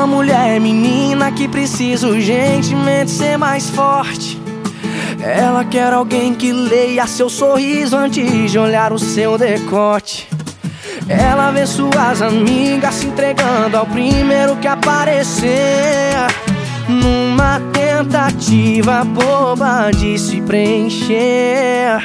uma mulher menina que precisa urgentemente ser mais forte. Ela quer alguém que leia seu sorriso antes de olhar o seu decote. Ela vê suas amigas se entregando ao primeiro que aparecer. Numa tentativa boba de se preencher.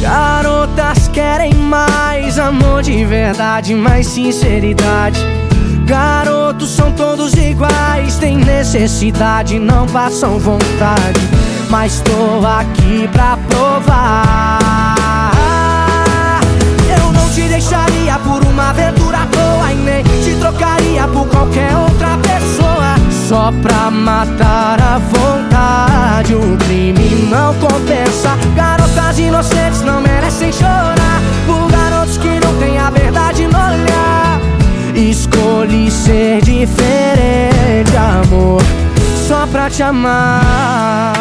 Garotas querem mais amor de verdade, mais sinceridade. Garotos são todos iguais, têm necessidade, não passam vontade. Mas tô aqui pra provar. Eu não te deixaria por uma aventura à toa e nem te trocaria por qualquer outra pessoa. Só pra matar a vontade, o crime não compensa. Te amar.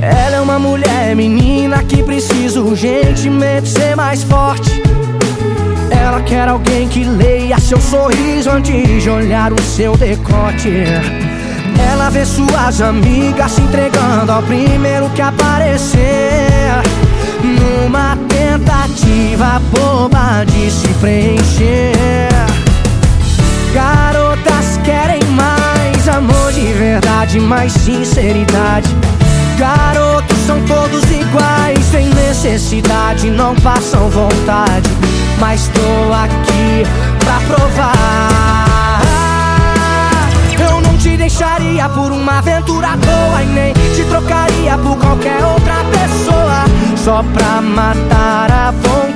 Ela é uma mulher menina que precisa urgentemente ser mais forte. Ela quer alguém que leia seu sorriso antes de olhar o seu decote. Ela vê suas amigas se entregando ao primeiro que aparecer. Numa tentativa boba de se preencher. Verdade, mais sinceridade. Garotos são todos iguais, sem necessidade, não passam vontade. Mas tô aqui pra provar. Eu não te deixaria por uma aventura à toa e nem te trocaria por qualquer outra pessoa. Só pra matar a vontade,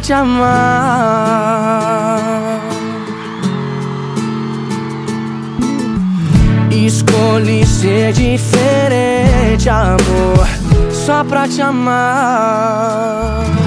te amar. Escolhi ser diferente, amor, só pra te amar.